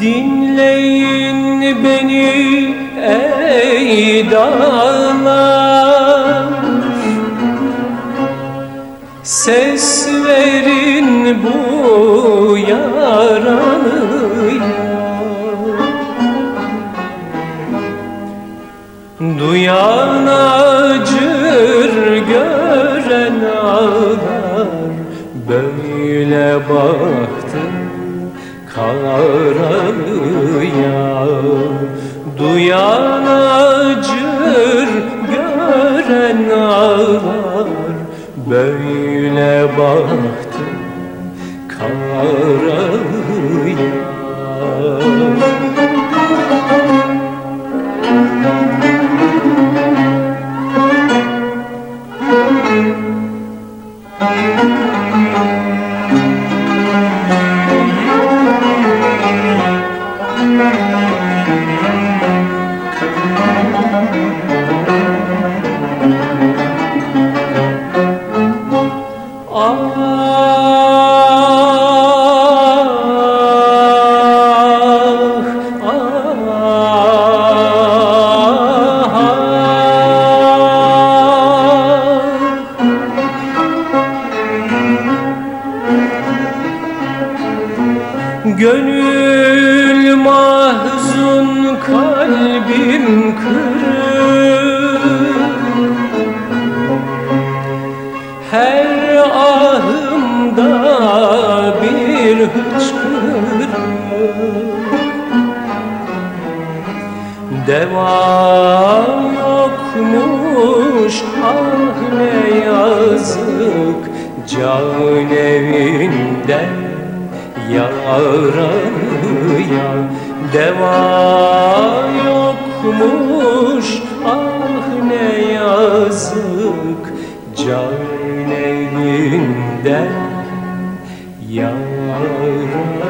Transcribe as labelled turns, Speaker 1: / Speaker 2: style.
Speaker 1: Dinleyin beni ey dağlar. Ses verin bu yaralıya. Duyan acır gören ağlar. Böyle baktım karalıya Duyan acır gören ağlar. Böyle baktım karalıya Gönül mahzun kalbim kırık. Her ahımda bir hıçkırık Deva yokmuş ah ne yazık Can evinde yaraya deva yokmuş ah ne yazık. Can evinden yaraya